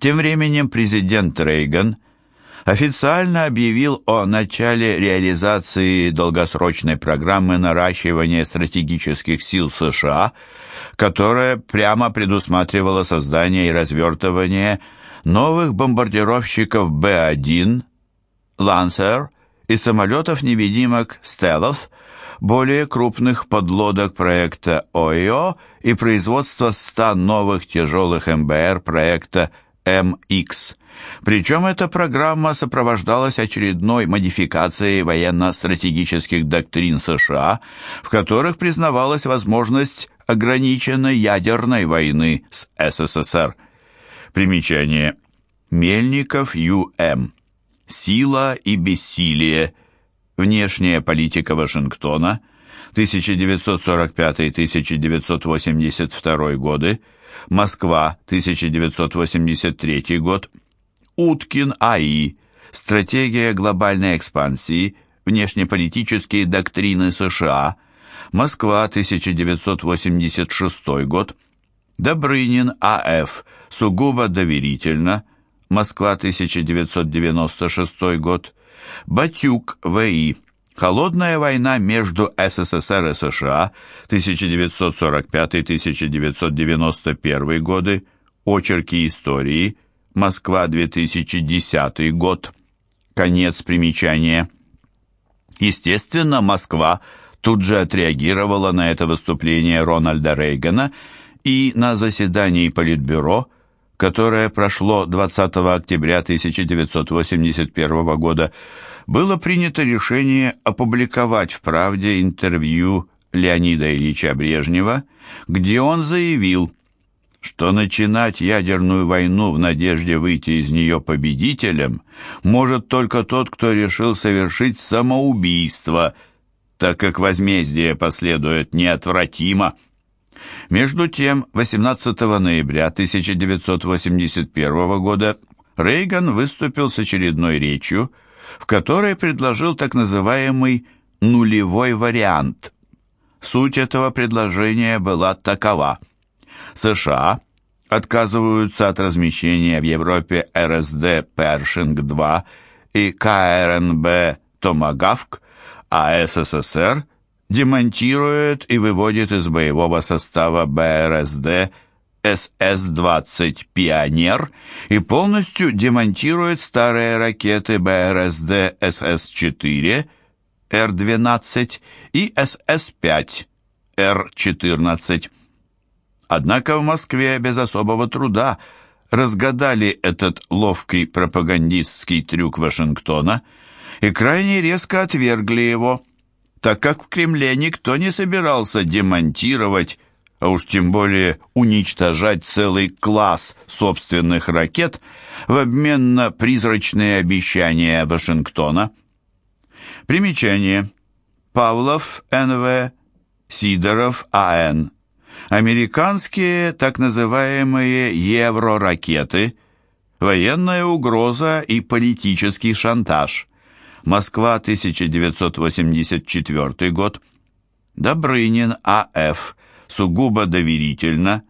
Тем временем президент Рейган официально объявил о начале реализации долгосрочной программы наращивания стратегических сил США, которая прямо предусматривала создание и развертывание новых бомбардировщиков Б-1, «Лансер» и самолетов-невидимок «Стеллос», более крупных подлодок проекта ОИО и производство 100 новых тяжелых МБР проекта МХ. Причем эта программа сопровождалась очередной модификацией военно-стратегических доктрин США, в которых признавалась возможность ограниченной ядерной войны с СССР. Примечание. Мельников Ю.М. Сила и бессилие. Внешняя политика Вашингтона. 1945-1982 годы. Москва, 1983 год. Уткин А.И. Стратегия глобальной экспансии. Внешнеполитические доктрины США. Москва, 1986 год. Добрынин А.Ф. Сугубо доверительно. Москва, 1996 год. Батюк В.И. Холодная война между СССР и США 1945-1991 годы. Очерки истории. Москва, 2010 год. Конец примечания. Естественно, Москва тут же отреагировала на это выступление Рональда Рейгана и на заседании Политбюро, которое прошло 20 октября 1981 года, было принято решение опубликовать в «Правде» интервью Леонида Ильича Брежнева, где он заявил, что начинать ядерную войну в надежде выйти из нее победителем может только тот, кто решил совершить самоубийство, так как возмездие последует неотвратимо. Между тем, 18 ноября 1981 года Рейган выступил с очередной речью, в которой предложил так называемый «нулевой вариант». Суть этого предложения была такова. США отказываются от размещения в Европе РСД «Першинг-2» и КРНБ «Томагавк», а СССР демонтирует и выводит из боевого состава БРСД СС-20 «Пионер» и полностью демонтирует старые ракеты БРСД СС-4 Р-12 и СС-5 Р-14. Однако в Москве без особого труда разгадали этот ловкий пропагандистский трюк Вашингтона и крайне резко отвергли его, так как в Кремле никто не собирался демонтировать а уж тем более уничтожать целый класс собственных ракет в обмен на призрачные обещания Вашингтона. Примечание. Павлов Н.В., Сидоров А.Н. Американские так называемые евроракеты, военная угроза и политический шантаж. Москва, 1984 год. Добрынин А.Ф сугубо доверительно,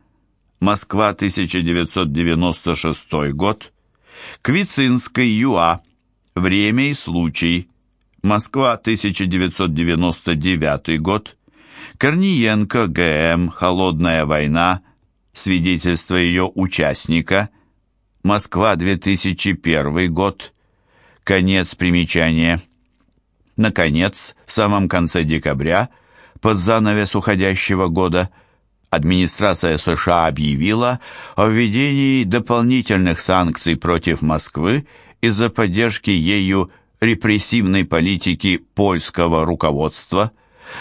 Москва, 1996 год, Квицинской ЮА, время и случай, Москва, 1999 год, Корниенко ГМ, холодная война, свидетельство ее участника, Москва, 2001 год, конец примечания. Наконец, в самом конце декабря – под занавес уходящего года администрация США объявила о введении дополнительных санкций против Москвы из-за поддержки ею репрессивной политики польского руководства.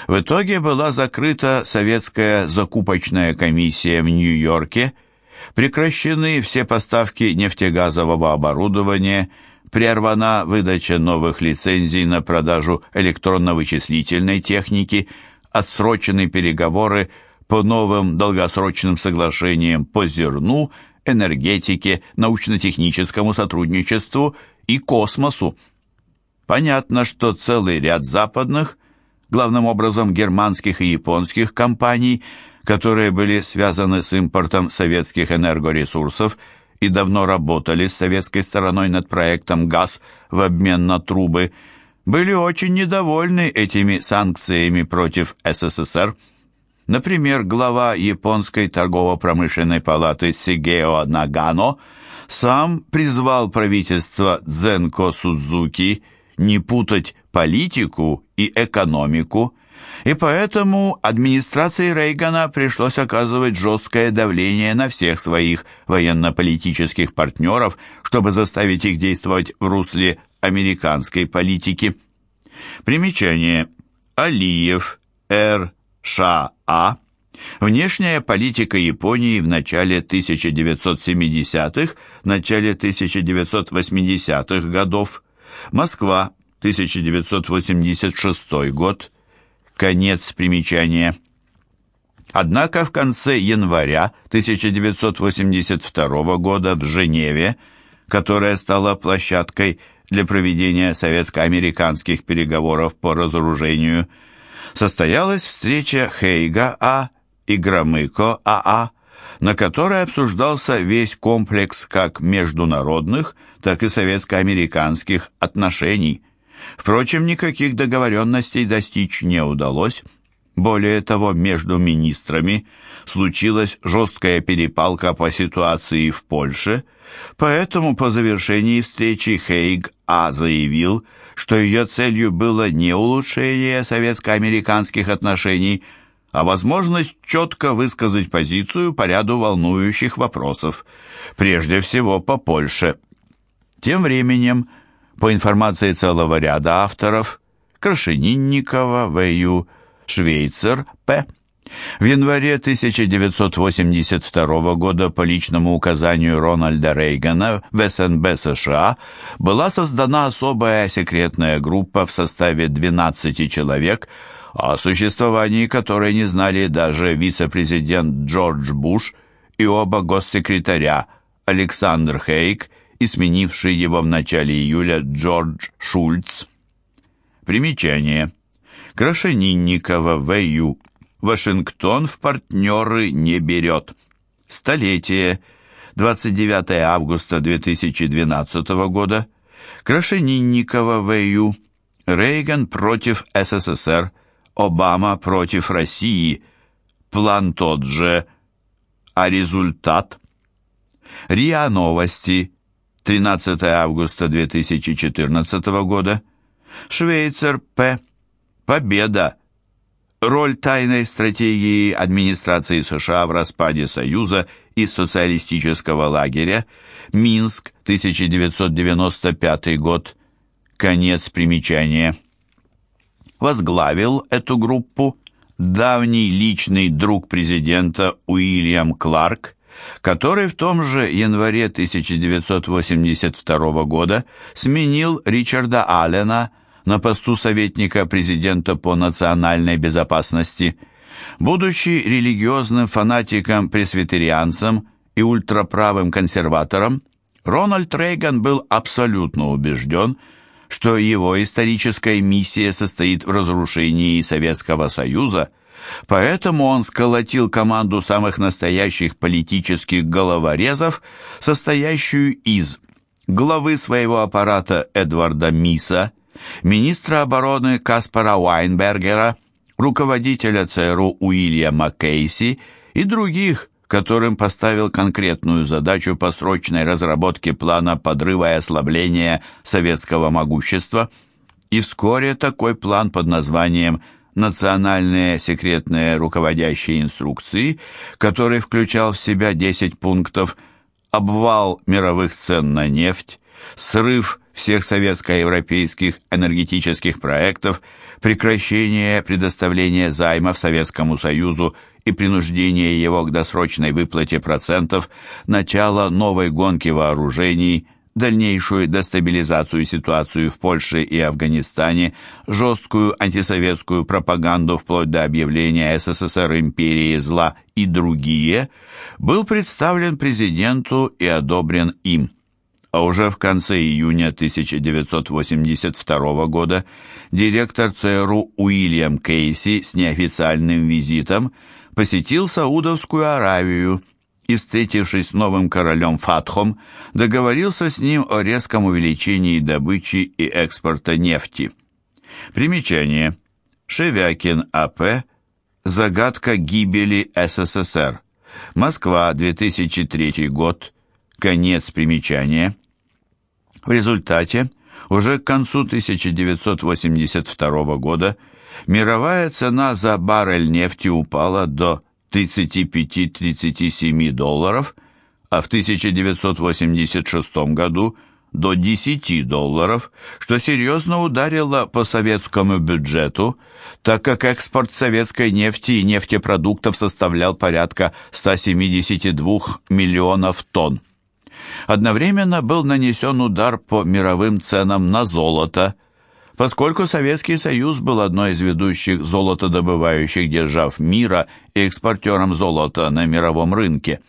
В итоге была закрыта советская закупочная комиссия в Нью-Йорке, прекращены все поставки нефтегазового оборудования, прервана выдача новых лицензий на продажу электронно-вычислительной техники – отсрочены переговоры по новым долгосрочным соглашениям по зерну, энергетике, научно-техническому сотрудничеству и космосу. Понятно, что целый ряд западных, главным образом германских и японских компаний, которые были связаны с импортом советских энергоресурсов и давно работали с советской стороной над проектом «ГАЗ» в обмен на трубы, были очень недовольны этими санкциями против СССР. Например, глава японской торгово-промышленной палаты Сигео Нагано сам призвал правительство Дзенко Судзуки не путать политику и экономику, и поэтому администрации Рейгана пришлось оказывать жесткое давление на всех своих военно-политических партнеров, чтобы заставить их действовать в русле американской политики. Примечание. Алиев, Р. Ш. А. Внешняя политика Японии в начале 1970-х, начале 1980-х годов. Москва, 1986 год. Конец примечания. Однако в конце января 1982 года в Женеве, которая стала площадкой для проведения советско-американских переговоров по разоружению, состоялась встреча Хейга А. и Громыко АА, на которой обсуждался весь комплекс как международных, так и советско-американских отношений – Впрочем, никаких договоренностей достичь не удалось. Более того, между министрами случилась жесткая перепалка по ситуации в Польше, поэтому по завершении встречи Хейг А заявил, что ее целью было не улучшение советско-американских отношений, а возможность четко высказать позицию по ряду волнующих вопросов, прежде всего по Польше. Тем временем, по информации целого ряда авторов, Крашенинникова, В.Ю., Швейцер, П., в январе 1982 года по личному указанию Рональда Рейгана в СНБ США была создана особая секретная группа в составе 12 человек, о существовании которой не знали даже вице-президент Джордж Буш и оба госсекретаря Александр Хейк и сменивший его в начале июля Джордж Шульц. Примечание. Крашенинникова В.Ю. Вашингтон в партнеры не берет. Столетие. 29 августа 2012 года. Крашенинникова В.Ю. Рейган против СССР. Обама против России. План тот же. А результат? РИА Новости. 13 августа 2014 года. Швейцар П. Победа. Роль тайной стратегии администрации США в распаде Союза и социалистического лагеря. Минск, 1995 год. Конец примечания. Возглавил эту группу давний личный друг президента Уильям Кларк, который в том же январе 1982 года сменил Ричарда Аллена на посту советника президента по национальной безопасности. Будучи религиозным фанатиком-пресвитерианцем и ультраправым консерватором, Рональд Рейган был абсолютно убежден, что его историческая миссия состоит в разрушении Советского Союза – Поэтому он сколотил команду самых настоящих политических головорезов, состоящую из главы своего аппарата Эдварда Миса, министра обороны Каспара Уайнбергера, руководителя ЦРУ Уильяма Кейси и других, которым поставил конкретную задачу по срочной разработке плана подрыва и ослабления советского могущества. И вскоре такой план под названием национальные секретные руководящие инструкции, который включал в себя 10 пунктов, обвал мировых цен на нефть, срыв всех советско-европейских энергетических проектов, прекращение предоставления займов Советскому Союзу и принуждение его к досрочной выплате процентов, начало новой гонки вооружений, дальнейшую дестабилизацию ситуации в Польше и Афганистане, жесткую антисоветскую пропаганду вплоть до объявления СССР империи зла и другие, был представлен президенту и одобрен им. А уже в конце июня 1982 года директор ЦРУ Уильям Кейси с неофициальным визитом посетил Саудовскую Аравию и, встретившись с новым королем Фатхом, договорился с ним о резком увеличении добычи и экспорта нефти. Примечание. Шевякин А.П. Загадка гибели СССР. Москва, 2003 год. Конец примечания. В результате, уже к концу 1982 года, мировая цена за баррель нефти упала до 35-37 долларов, а в 1986 году до 10 долларов, что серьезно ударило по советскому бюджету, так как экспорт советской нефти и нефтепродуктов составлял порядка 172 миллионов тонн. Одновременно был нанесен удар по мировым ценам на золото, поскольку Советский Союз был одной из ведущих золотодобывающих держав мира и экспортером золота на мировом рынке.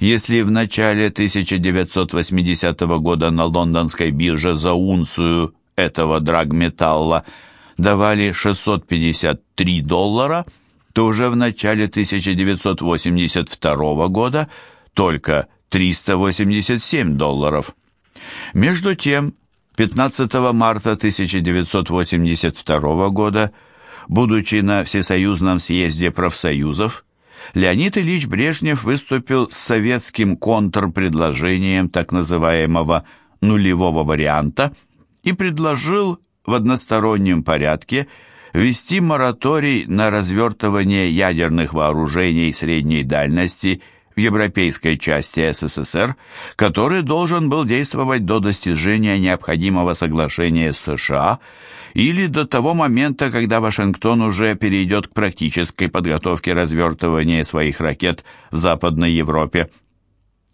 Если в начале 1980 года на лондонской бирже за унцию этого драгметалла давали 653 доллара, то уже в начале 1982 года только 387 долларов. Между тем, 15 марта 1982 года, будучи на Всесоюзном съезде профсоюзов, Леонид Ильич Брежнев выступил с советским контрпредложением так называемого нулевого варианта и предложил в одностороннем порядке ввести мораторий на развертывание ядерных вооружений средней дальности – в европейской части СССР, который должен был действовать до достижения необходимого соглашения с США или до того момента, когда Вашингтон уже перейдет к практической подготовке развертывания своих ракет в Западной Европе.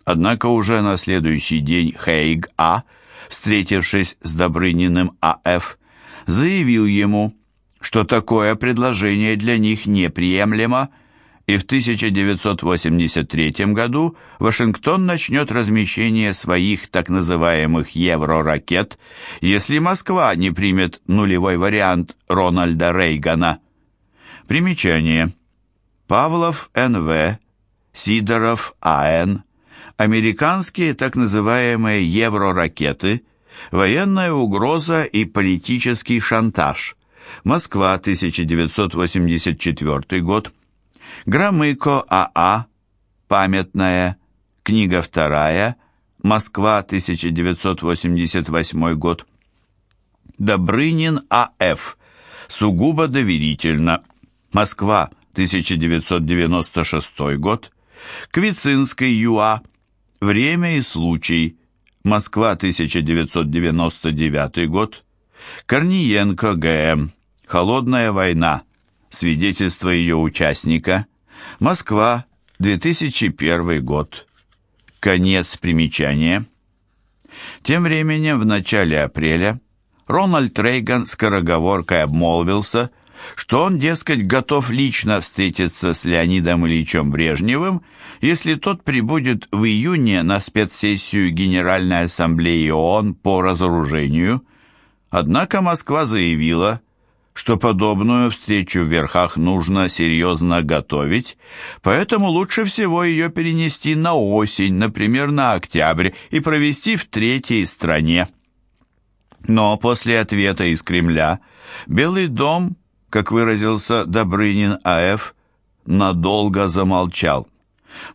Однако уже на следующий день Хейг-А, встретившись с Добрыниным А.Ф., заявил ему, что такое предложение для них неприемлемо, и в 1983 году Вашингтон начнет размещение своих так называемых «евроракет», если Москва не примет нулевой вариант Рональда Рейгана. Примечание. Павлов Н.В., Сидоров А.Н., американские так называемые «евроракеты», военная угроза и политический шантаж. Москва, 1984 год. Громыко А.А. Памятная. Книга вторая. Москва, 1988 год. Добрынин А.Ф. Сугубо доверительно. Москва, 1996 год. Квицинский Ю.А. Время и случай. Москва, 1999 год. Корниенко Г.М. Холодная война. Свидетельство ее участника. Москва, 2001 год. Конец примечания. Тем временем в начале апреля Рональд Рейган скороговоркой обмолвился, что он, дескать, готов лично встретиться с Леонидом Ильичем Брежневым, если тот прибудет в июне на спецсессию Генеральной Ассамблеи ООН по разоружению. Однако Москва заявила, что подобную встречу в верхах нужно серьезно готовить, поэтому лучше всего ее перенести на осень, например, на октябрь, и провести в третьей стране. Но после ответа из Кремля Белый дом, как выразился Добрынин А.Ф., надолго замолчал.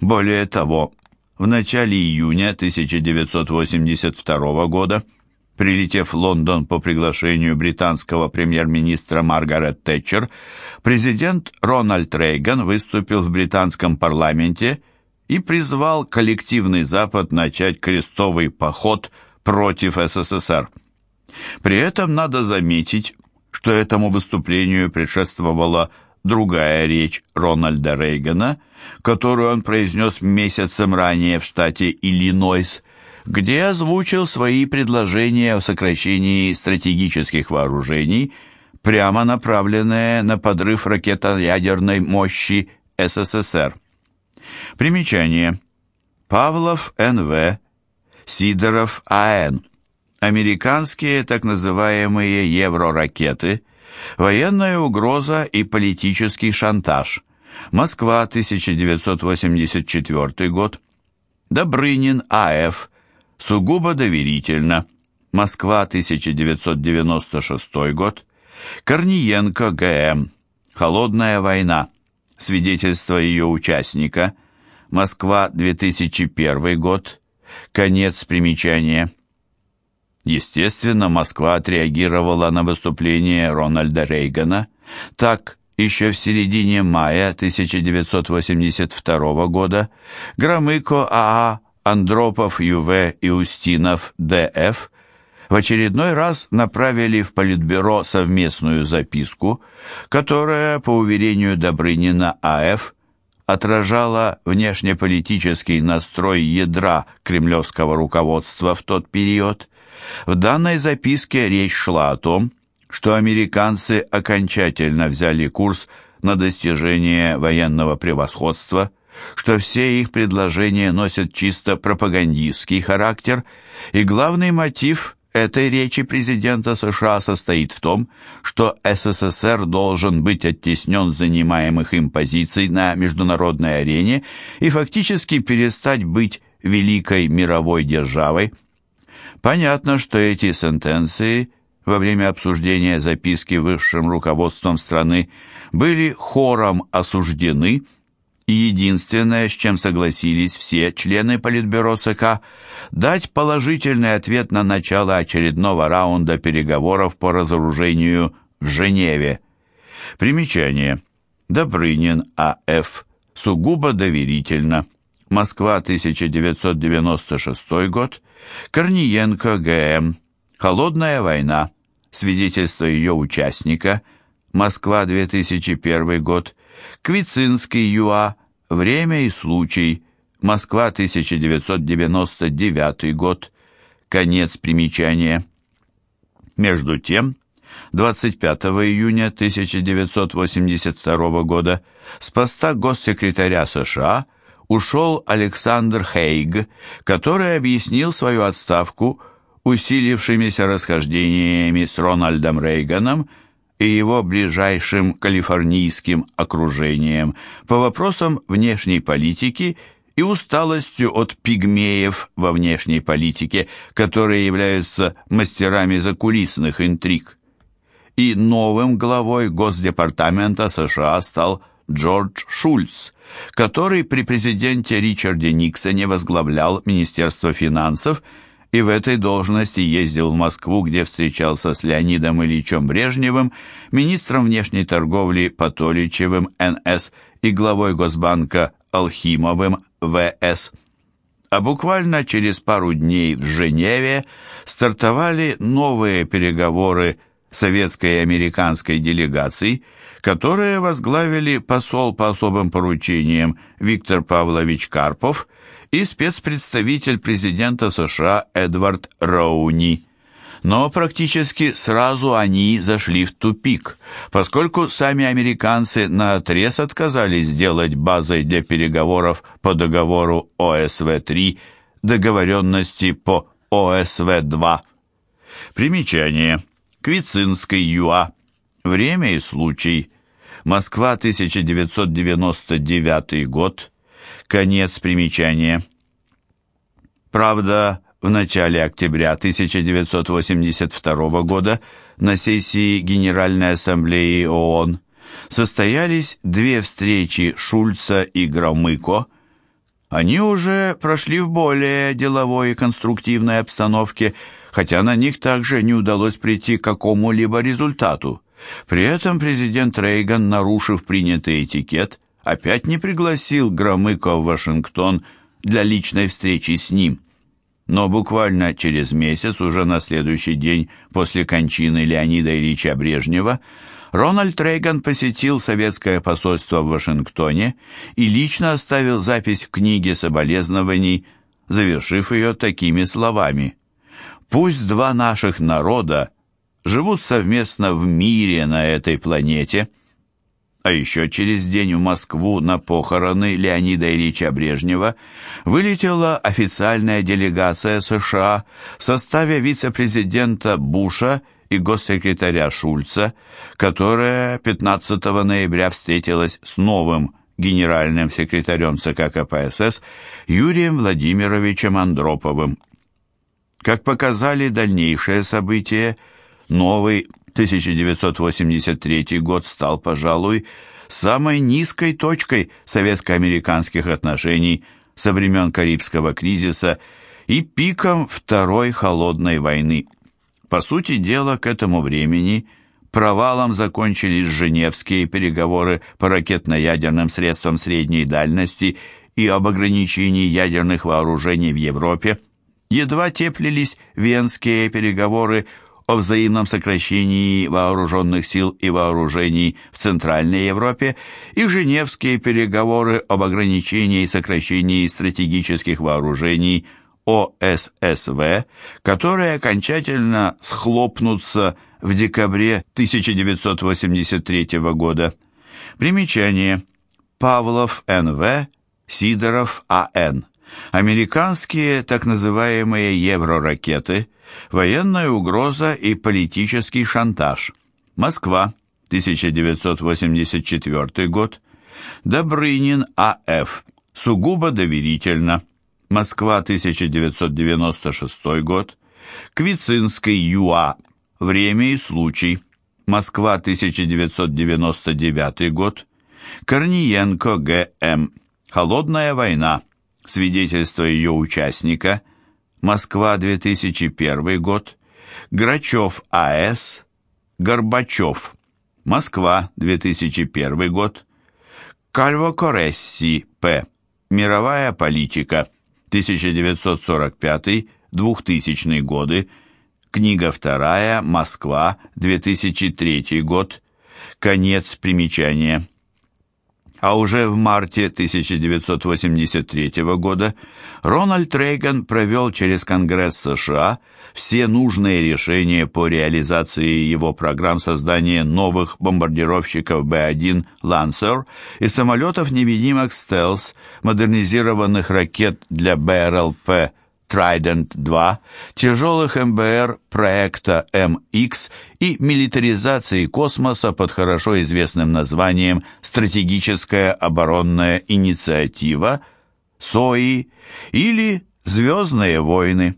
Более того, в начале июня 1982 года Прилетев в Лондон по приглашению британского премьер-министра Маргарет Тэтчер, президент Рональд Рейган выступил в британском парламенте и призвал коллективный Запад начать крестовый поход против СССР. При этом надо заметить, что этому выступлению предшествовала другая речь Рональда Рейгана, которую он произнес месяцем ранее в штате Иллинойс, где озвучил свои предложения о сокращении стратегических вооружений, прямо направленные на подрыв ракетоядерной мощи СССР. Примечание. Павлов Н.В. Сидоров А.Н. Американские так называемые евроракеты, военная угроза и политический шантаж. Москва, 1984 год. Добрынин А.Ф. Сугубо доверительно. Москва, 1996 год. Корниенко Г.М. Холодная война. Свидетельство ее участника. Москва, 2001 год. Конец примечания. Естественно, Москва отреагировала на выступление Рональда Рейгана. Так, еще в середине мая 1982 года Громыко АА, Андропов ЮВ и Устинов ДФ в очередной раз направили в Политбюро совместную записку, которая, по уверению Добрынина АФ, отражала внешнеполитический настрой ядра кремлевского руководства в тот период. В данной записке речь шла о том, что американцы окончательно взяли курс на достижение военного превосходства, что все их предложения носят чисто пропагандистский характер, и главный мотив этой речи президента США состоит в том, что СССР должен быть оттеснен занимаемых им позиций на международной арене и фактически перестать быть великой мировой державой. Понятно, что эти сентенции – во время обсуждения записки высшим руководством страны были хором осуждены, и единственное, с чем согласились все члены Политбюро ЦК, дать положительный ответ на начало очередного раунда переговоров по разоружению в Женеве. Примечание. Добрынин А.Ф. Сугубо доверительно. Москва, 1996 год. Корниенко Г.М. Холодная война. Свидетельство ее участника. Москва, 2001 год. Квицинский ЮА. Время и случай. Москва, 1999 год. Конец примечания. Между тем, 25 июня 1982 года с поста госсекретаря США ушел Александр Хейг, который объяснил свою отставку усилившимися расхождениями с Рональдом Рейганом и его ближайшим калифорнийским окружением по вопросам внешней политики и усталостью от пигмеев во внешней политике, которые являются мастерами закулисных интриг. И новым главой Госдепартамента США стал Джордж Шульц, который при президенте Ричарде Никсоне возглавлял Министерство финансов и в этой должности ездил в Москву, где встречался с Леонидом Ильичем Брежневым, министром внешней торговли Патоличевым НС и главой Госбанка Алхимовым ВС. А буквально через пару дней в Женеве стартовали новые переговоры советской и американской делегаций, которые возглавили посол по особым поручениям Виктор Павлович Карпов – и спецпредставитель президента США Эдвард Роуни. Но практически сразу они зашли в тупик, поскольку сами американцы наотрез отказались сделать базой для переговоров по договору ОСВ-3 договоренности по ОСВ-2. Примечание. Квицинский ЮА. Время и случай. Москва, 1999 год. Конец примечания. Правда, в начале октября 1982 года на сессии Генеральной Ассамблеи ООН состоялись две встречи Шульца и Громыко. Они уже прошли в более деловой и конструктивной обстановке, хотя на них также не удалось прийти к какому-либо результату. При этом президент Рейган, нарушив принятый этикет, опять не пригласил Громыко в Вашингтон для личной встречи с ним. Но буквально через месяц, уже на следующий день после кончины Леонида Ильича Брежнева, Рональд Рейган посетил советское посольство в Вашингтоне и лично оставил запись в книге соболезнований, завершив ее такими словами. «Пусть два наших народа живут совместно в мире на этой планете», а еще через день в Москву на похороны Леонида Ильича Брежнева вылетела официальная делегация США в составе вице-президента Буша и госсекретаря Шульца, которая 15 ноября встретилась с новым генеральным секретарем ЦК КПСС Юрием Владимировичем Андроповым. Как показали дальнейшие события, новый 1983 год стал, пожалуй, самой низкой точкой советско-американских отношений со времен Карибского кризиса и пиком Второй холодной войны. По сути дела, к этому времени провалом закончились Женевские переговоры по ракетно-ядерным средствам средней дальности и об ограничении ядерных вооружений в Европе, едва теплились Венские переговоры о взаимном сокращении вооруженных сил и вооружений в Центральной Европе и Женевские переговоры об ограничении и сокращении стратегических вооружений ОССВ, которые окончательно схлопнутся в декабре 1983 года. Примечание. Павлов Н.В., Сидоров А.Н. Американские так называемые евроракеты – Военная угроза и политический шантаж. Москва, 1984 год. Добрынин А.Ф. Сугубо доверительно. Москва, 1996 год. Квицинский Ю.А. Время и случай. Москва, 1999 год. Корниенко Г.М. Холодная война. Свидетельство ее участника. Москва, 2001 год. Грачев А.С. Горбачев. Москва, 2001 год. Кальво Коресси П. Мировая политика. 1945-2000 годы. Книга вторая. Москва, 2003 год. Конец примечания а уже в марте 1983 года Рональд Рейган провел через Конгресс США все нужные решения по реализации его программ создания новых бомбардировщиков Б-1 «Лансер» и самолетов-невидимок «Стелс», модернизированных ракет для БРЛП Trident-2, тяжелых МБР проекта МХ и милитаризации космоса под хорошо известным названием «Стратегическая оборонная инициатива» СОИ или «Звездные войны».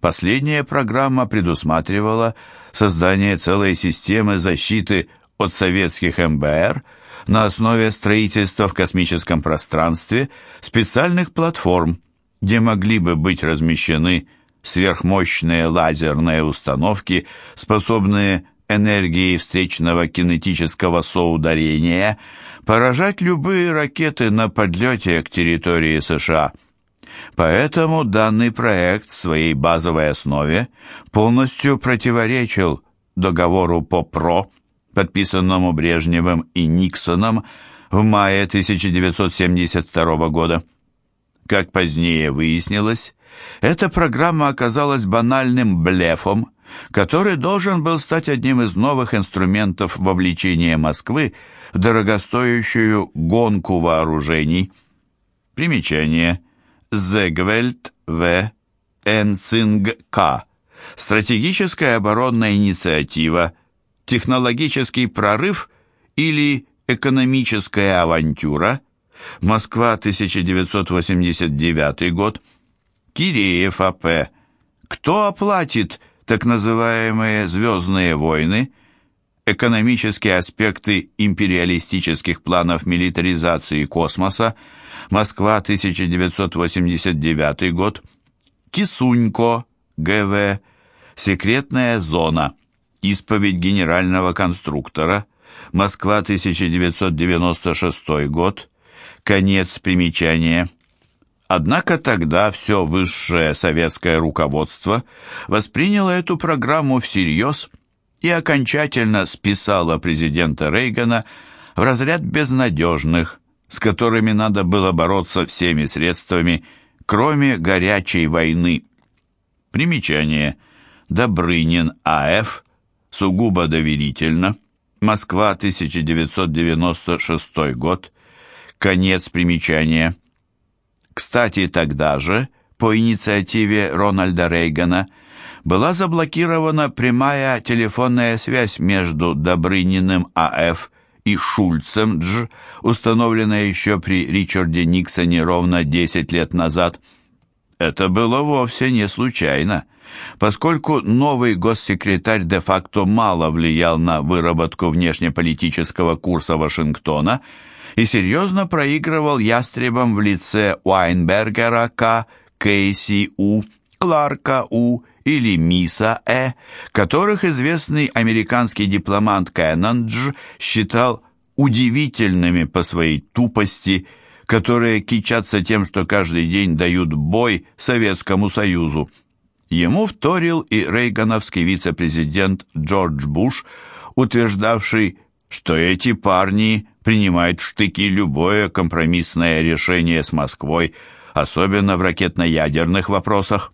Последняя программа предусматривала создание целой системы защиты от советских МБР на основе строительства в космическом пространстве специальных платформ – где могли бы быть размещены сверхмощные лазерные установки, способные энергией встречного кинетического соударения поражать любые ракеты на подлете к территории США. Поэтому данный проект в своей базовой основе полностью противоречил договору по ПРО, подписанному Брежневым и Никсоном в мае 1972 года. Как позднее выяснилось, эта программа оказалась банальным блефом, который должен был стать одним из новых инструментов вовлечения Москвы в дорогостоящую гонку вооружений. Примечание. Зегвельд В. Энцинг К. Стратегическая оборонная инициатива, технологический прорыв или экономическая авантюра – Москва, 1989 год. Киреев А.П. Кто оплатит так называемые «звездные войны»? Экономические аспекты империалистических планов милитаризации космоса. Москва, 1989 год. Кисунько, Г.В. Секретная зона. Исповедь генерального конструктора. Москва, 1996 год. Конец примечания. Однако тогда все высшее советское руководство восприняло эту программу всерьез и окончательно списало президента Рейгана в разряд безнадежных, с которыми надо было бороться всеми средствами, кроме горячей войны. Примечание. Добрынин А.Ф. Сугубо доверительно. Москва, 1996 год. Конец примечания. Кстати, тогда же, по инициативе Рональда Рейгана, была заблокирована прямая телефонная связь между Добрыниным А.Ф. и Шульцем Дж, установленная еще при Ричарде Никсоне ровно 10 лет назад. Это было вовсе не случайно, поскольку новый госсекретарь де-факто мало влиял на выработку внешнеполитического курса Вашингтона и серьезно проигрывал ястребам в лице Уайнбергера К., Кейси У., Кларка У., или Миса Э, которых известный американский дипломат Кеннон Дж считал удивительными по своей тупости, которые кичатся тем, что каждый день дают бой Советскому Союзу. Ему вторил и рейгановский вице-президент Джордж Буш, утверждавший, что эти парни принимают в штыки любое компромиссное решение с Москвой, особенно в ракетно-ядерных вопросах.